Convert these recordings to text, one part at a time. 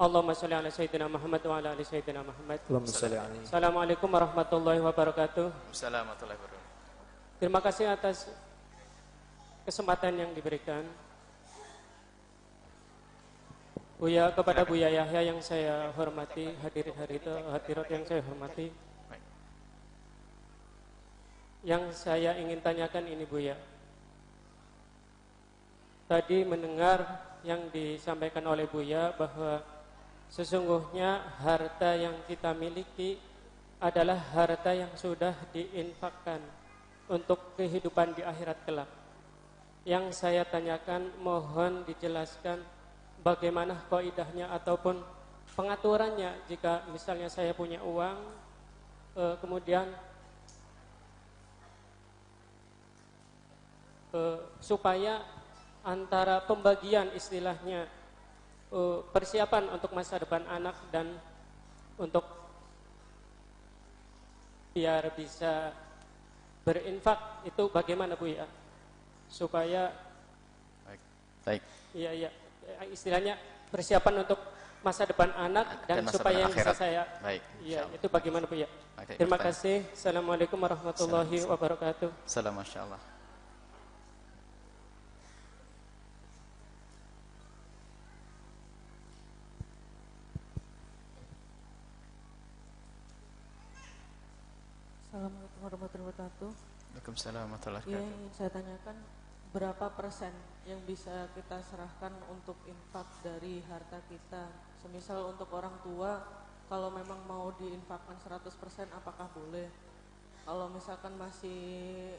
Allahumma sholli ala sayyidina Muhammad wa ala ali sayyidina Muhammad. Allahumma salli alaihi. Assalamualaikum warahmatullahi wabarakatuh. Assalamualaikum warahmatullahi wabarakatuh. Terima kasih atas kesempatan yang diberikan. Buya kepada Buya Yahya yang saya hormati, hadirin hari itu hadirat yang saya hormati. Yang saya ingin tanyakan ini Buya. Tadi mendengar yang disampaikan oleh Buya bahwa sesungguhnya harta yang kita miliki adalah harta yang sudah diinfakkan untuk kehidupan di akhirat kelak. Yang saya tanyakan mohon dijelaskan bagaimana kaidahnya ataupun pengaturannya jika misalnya saya punya uang eh, kemudian eh, supaya antara pembagian istilahnya eh, persiapan untuk masa depan anak dan untuk biar bisa berinfak itu bagaimana Bu? Ya supaya Baik. Baik. iya iya. Istilahnya persiapan untuk masa depan anak dan, Dan masa supaya depan yang bisa saya Baik, iya insyaallah. itu bagaimana Bu? Ya Oke, terima kasih. Assalamualaikum warahmatullahi wabarakatuh. Salam Masya Assalamualaikum warahmatullahi wabarakatuh. Waalaikumsalam warahmatullahi Ya, wabarakatuh. ingin saya tanyakan berapa persen yang bisa kita serahkan untuk infak dari harta kita? Semisal untuk orang tua, kalau memang mau diinfakkan 100% apakah boleh? Kalau misalkan masih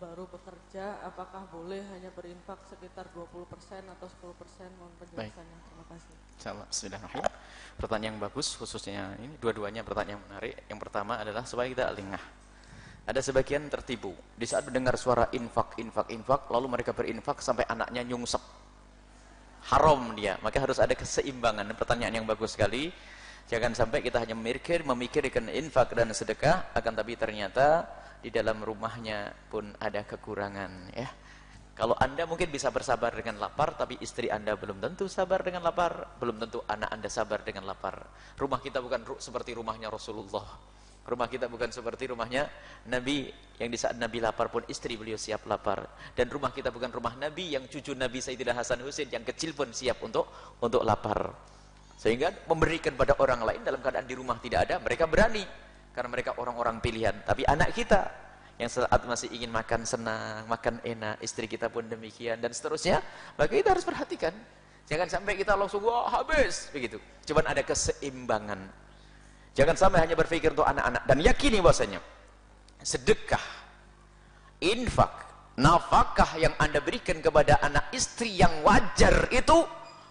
baru bekerja, apakah boleh hanya berinfak sekitar 20% atau 10%? Mohon penjelasannya. Terima kasih. Insyaallah. Bismillahirrahmanirrahim. Pertanyaan yang bagus khususnya ini dua-duanya pertanyaan yang menarik. Yang pertama adalah supaya kita lengah. Ada sebagian tertipu di saat mendengar suara infak, infak, infak, lalu mereka berinfak sampai anaknya nyungsep. Haram dia, maka harus ada keseimbangan. Pertanyaan yang bagus sekali. Jangan sampai kita hanya memikir, memikirkan infak dan sedekah, akan tapi ternyata di dalam rumahnya pun ada kekurangan. Ya, kalau anda mungkin bisa bersabar dengan lapar, tapi istri anda belum tentu sabar dengan lapar, belum tentu anak anda sabar dengan lapar. Rumah kita bukan seperti rumahnya Rasulullah. Rumah kita bukan seperti rumahnya Nabi yang di saat Nabi lapar pun istri beliau siap lapar. Dan rumah kita bukan rumah Nabi yang cucu Nabi Sayyidina Hasan Husain yang kecil pun siap untuk untuk lapar. Sehingga memberikan pada orang lain dalam keadaan di rumah tidak ada, mereka berani karena mereka orang-orang pilihan. Tapi anak kita yang saat masih ingin makan senang, makan enak, istri kita pun demikian dan seterusnya, maka kita harus perhatikan. Jangan sampai kita langsung wah habis begitu. Cuman ada keseimbangan. Jangan sampai hanya berpikir untuk anak-anak dan yakini bahwasanya sedekah, infak, nafkah yang Anda berikan kepada anak istri yang wajar itu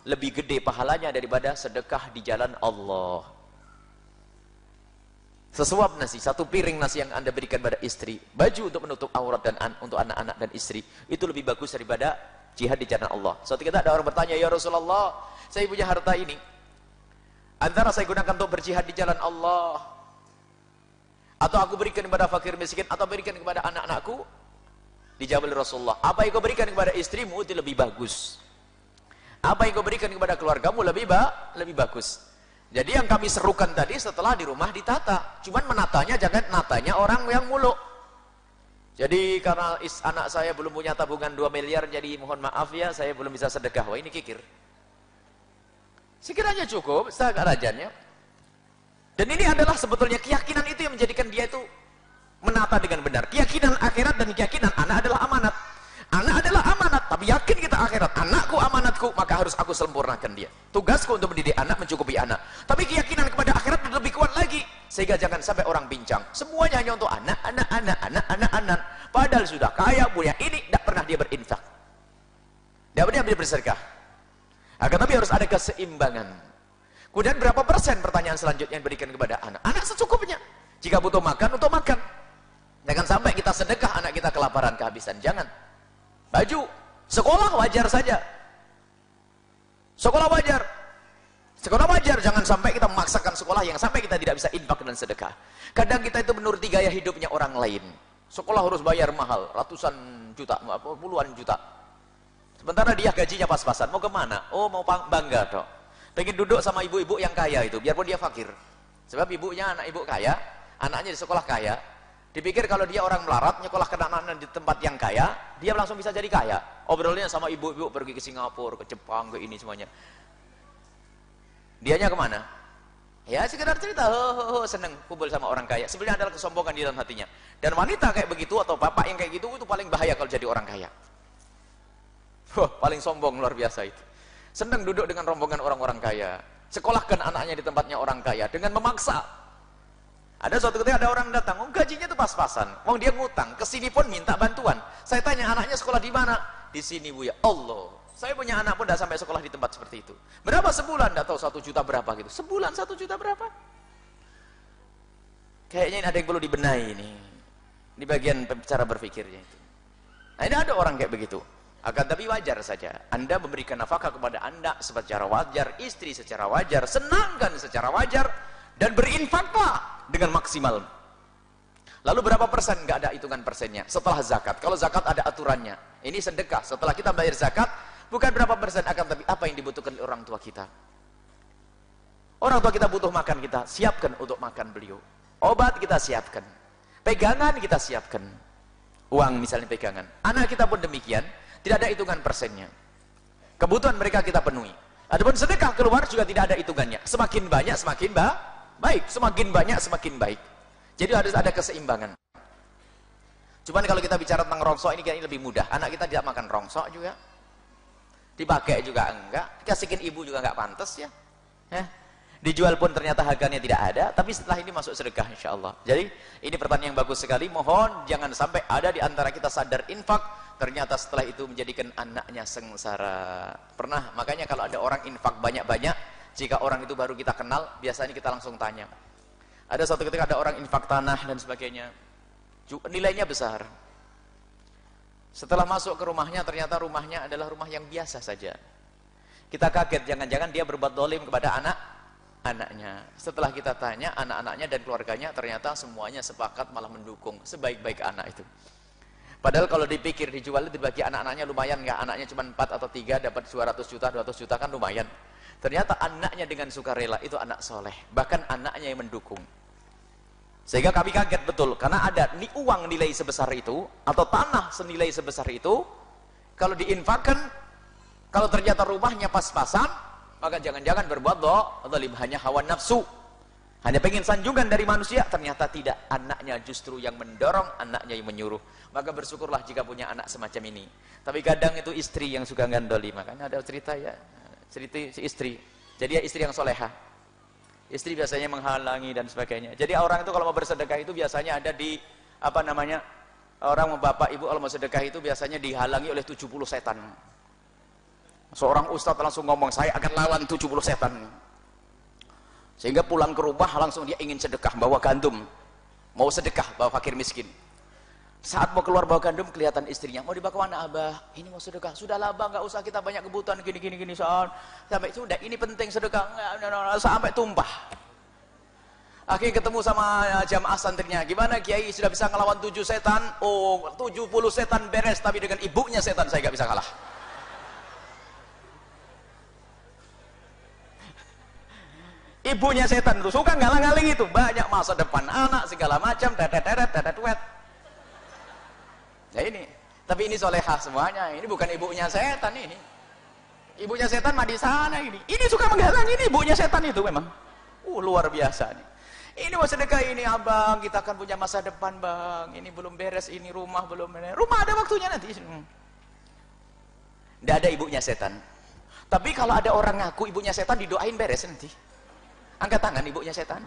lebih gede pahalanya daripada sedekah di jalan Allah. Sesuap nasi, satu piring nasi yang anda berikan pada istri, baju untuk menutup aurat dan an, untuk anak-anak dan istri, itu lebih bagus daripada jihad di jalan Allah. Suatu ketika ada orang bertanya, ya Rasulullah, saya punya harta ini, antara saya gunakan untuk berjihad di jalan Allah, atau aku berikan kepada fakir miskin, atau berikan kepada anak-anakku, dijawab oleh Rasulullah, apa yang kau berikan kepada istrimu itu lebih bagus. Apa yang kau berikan kepada keluargamu lebih ba lebih bagus. Jadi yang kami serukan tadi setelah di rumah ditata. Cuman menatanya jangan natanya orang yang muluk. Jadi karena is, anak saya belum punya tabungan 2 miliar jadi mohon maaf ya saya belum bisa sedekah. Wah ini kikir. Sekiranya cukup setengah rajanya. Dan ini adalah sebetulnya keyakinan itu yang menjadikan dia itu menata dengan benar. Keyakinan akhirat dan keyakinan anak adalah amanat. Anak adalah amanat, tapi yakin kita akhirat. Anakku amanatku, maka harus aku sempurnakan dia. Tugasku untuk mendidik anak mencukupi anak. Tapi keyakinan kepada akhirat lebih kuat lagi. Sehingga jangan sampai orang bincang. Semuanya hanya untuk anak, anak, anak, anak, anak, anak. Padahal sudah kaya, punya ini, tidak pernah dia berinfak. Tidak pernah dia bersedekah. Akan tapi harus ada keseimbangan. Kemudian berapa persen pertanyaan selanjutnya yang diberikan kepada anak? Anak secukupnya. Jika butuh makan, untuk makan. Jangan sampai kita sedekah anak kita kelaparan, kehabisan. Jangan. Baju, sekolah wajar saja. Sekolah wajar. Sekolah wajar, jangan sampai kita memaksakan sekolah yang sampai kita tidak bisa infak dan sedekah. Kadang kita itu menuruti gaya hidupnya orang lain. Sekolah harus bayar mahal, ratusan juta, puluhan juta. Sementara dia gajinya pas-pasan, mau ke mana? Oh mau bangga dok. pengen duduk sama ibu-ibu yang kaya itu biarpun dia fakir sebab ibunya anak ibu kaya anaknya di sekolah kaya dipikir kalau dia orang melarat nyekolah anak-anak di tempat yang kaya dia langsung bisa jadi kaya. Obrolnya sama ibu-ibu pergi ke Singapura ke Jepang ke ini semuanya. Dianya ke mana? Ya sekedar cerita ho, ho, ho, seneng kumpul sama orang kaya. Sebenarnya adalah kesombongan di dalam hatinya. Dan wanita kayak begitu atau bapak yang kayak gitu itu paling bahaya kalau jadi orang kaya. Wah, paling sombong luar biasa itu. Senang duduk dengan rombongan orang-orang kaya. Sekolahkan anaknya di tempatnya orang kaya dengan memaksa ada suatu ketika ada orang datang, oh gajinya itu pas-pasan. Oh dia ngutang, ke sini pun minta bantuan. Saya tanya anaknya sekolah di mana? Di sini Bu ya. Allah. Saya punya anak pun tidak sampai sekolah di tempat seperti itu. Berapa sebulan? Tidak tahu satu juta berapa gitu. Sebulan satu juta berapa? Kayaknya ini ada yang perlu dibenahi ini. Di bagian cara berpikirnya itu. Nah ini ada orang kayak begitu. Akan tapi wajar saja. Anda memberikan nafkah kepada anda secara wajar, istri secara wajar, senangkan secara wajar, dan berinfaklah dengan maksimal. Lalu berapa persen? Gak ada hitungan persennya. Setelah zakat. Kalau zakat ada aturannya. Ini sedekah. Setelah kita bayar zakat, bukan berapa persen akan tapi apa yang dibutuhkan orang tua kita. Orang tua kita butuh makan kita, siapkan untuk makan beliau. Obat kita siapkan. Pegangan kita siapkan. Uang misalnya pegangan. Anak kita pun demikian. Tidak ada hitungan persennya. Kebutuhan mereka kita penuhi. Adapun sedekah keluar juga tidak ada hitungannya. Semakin banyak semakin ba baik, semakin banyak semakin baik. Jadi harus ada keseimbangan. Cuman kalau kita bicara tentang rongsok ini kayaknya lebih mudah. Anak kita tidak makan rongsok juga. Dipakai juga enggak. Dikasihkan ibu juga enggak pantas ya. Eh? Dijual pun ternyata harganya tidak ada, tapi setelah ini masuk sedekah insya Allah. Jadi ini pertanyaan yang bagus sekali. Mohon jangan sampai ada di antara kita sadar infak, ternyata setelah itu menjadikan anaknya sengsara pernah makanya kalau ada orang infak banyak-banyak jika orang itu baru kita kenal biasanya kita langsung tanya. Ada suatu ketika ada orang infak tanah dan sebagainya. Nilainya besar. Setelah masuk ke rumahnya ternyata rumahnya adalah rumah yang biasa saja. Kita kaget jangan-jangan dia berbuat dolim kepada anak anaknya. Setelah kita tanya anak-anaknya dan keluarganya ternyata semuanya sepakat malah mendukung sebaik-baik anak itu. Padahal kalau dipikir dijual dibagi anak-anaknya lumayan nggak? Anaknya cuma 4 atau 3 dapat 200 juta, 200 juta kan lumayan. Ternyata anaknya dengan sukarela itu anak soleh. Bahkan anaknya yang mendukung. Sehingga kami kaget betul. Karena ada ni uang nilai sebesar itu, atau tanah senilai sebesar itu, kalau diinfakkan, kalau ternyata rumahnya pas-pasan, maka jangan-jangan berbuat doh, atau hanya hawa nafsu. Hanya pengen sanjungan dari manusia, ternyata tidak. Anaknya justru yang mendorong, anaknya yang menyuruh. Maka bersyukurlah jika punya anak semacam ini. Tapi kadang itu istri yang suka gandoli. Makanya ada cerita ya, si istri. Jadi ya istri yang soleha. Istri biasanya menghalangi dan sebagainya. Jadi orang itu kalau mau bersedekah itu biasanya ada di, apa namanya, orang bapak ibu kalau mau sedekah itu biasanya dihalangi oleh 70 setan. Seorang ustadz langsung ngomong, saya akan lawan 70 setan. Sehingga pulang ke rumah langsung dia ingin sedekah, bawa gandum. Mau sedekah, bawa fakir miskin. Saat mau keluar bawa gandum kelihatan istrinya, mau dibawa ke mana abah? Ini mau sedekah. Sudahlah abah, nggak usah kita banyak kebutuhan gini gini gini soal. Sampai sudah ini penting sedekah, sampai tumpah. Akhirnya ketemu sama ya, jamaah santrinya. Gimana kiai sudah bisa ngelawan tujuh setan? Oh, tujuh puluh setan beres, tapi dengan ibunya setan saya nggak bisa kalah. Ibunya setan itu suka ngalang-ngaling itu. Banyak masa depan anak segala macam, tetet-tetet, tetet-wet. Ya ini. Tapi ini solehah semuanya. Ini bukan ibunya setan ini. Ibunya setan mah di sana ini. Ini suka menghalangi ini ibunya setan itu memang. Uh, luar biasa nih. Ini mau sedekah ini abang, kita akan punya masa depan bang. Ini belum beres, ini rumah belum beres. Rumah ada waktunya nanti. Tidak ada ibunya setan. Tapi kalau ada orang ngaku ibunya setan didoain beres nanti. Angkat tangan ibunya setan.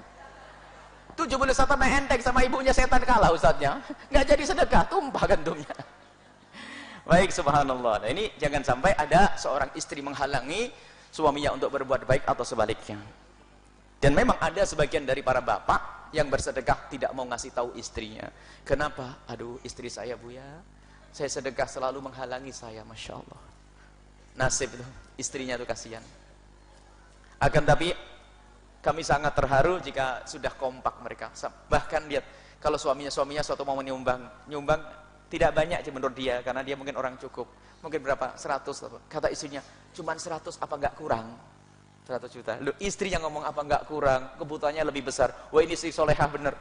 71 main enteng sama ibunya setan kalah ustadznya. Nggak jadi sedekah, tumpah gandumnya. Baik, subhanallah. Nah ini jangan sampai ada seorang istri menghalangi suaminya untuk berbuat baik atau sebaliknya. Dan memang ada sebagian dari para bapak yang bersedekah tidak mau ngasih tahu istrinya. Kenapa? Aduh, istri saya bu ya, saya sedekah selalu menghalangi saya, masya Allah. Nasib itu, istrinya tuh kasihan. Akan tapi kami sangat terharu jika sudah kompak mereka. Bahkan lihat, kalau suaminya-suaminya suatu mau menyumbang, nyumbang tidak banyak sih menurut dia, karena dia mungkin orang cukup. Mungkin berapa? 100. Kata istrinya, cuma 100 apa enggak kurang? 100 juta. Lu istri yang ngomong apa enggak kurang, kebutuhannya lebih besar. Wah ini istri solehah bener.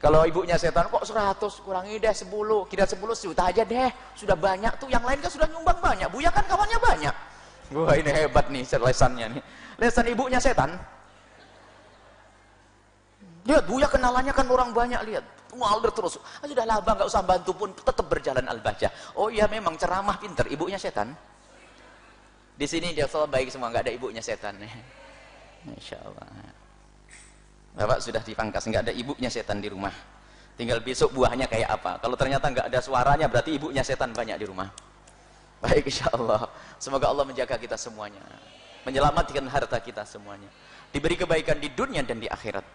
Kalau ibunya setan kok 100, kurangi deh 10, kira 10 juta aja deh. Sudah banyak tuh, yang lain kan sudah nyumbang banyak. Buya kan kawannya banyak. Wah ini hebat nih lesannya nih. Lesan ibunya setan. Lihat Buya kenalannya kan orang banyak lihat. Ngalder terus. Ah, sudah laba nggak usah bantu pun tetap berjalan al-baca. Oh iya memang ceramah pinter ibunya setan. Di sini dia selalu baik semua nggak ada ibunya setan. Masya Allah. Bapak sudah dipangkas nggak ada ibunya setan di rumah. Tinggal besok buahnya kayak apa. Kalau ternyata nggak ada suaranya berarti ibunya setan banyak di rumah. Baik insya Allah. Semoga Allah menjaga kita semuanya. Menyelamatkan harta kita semuanya. Diberi kebaikan di dunia dan di akhirat.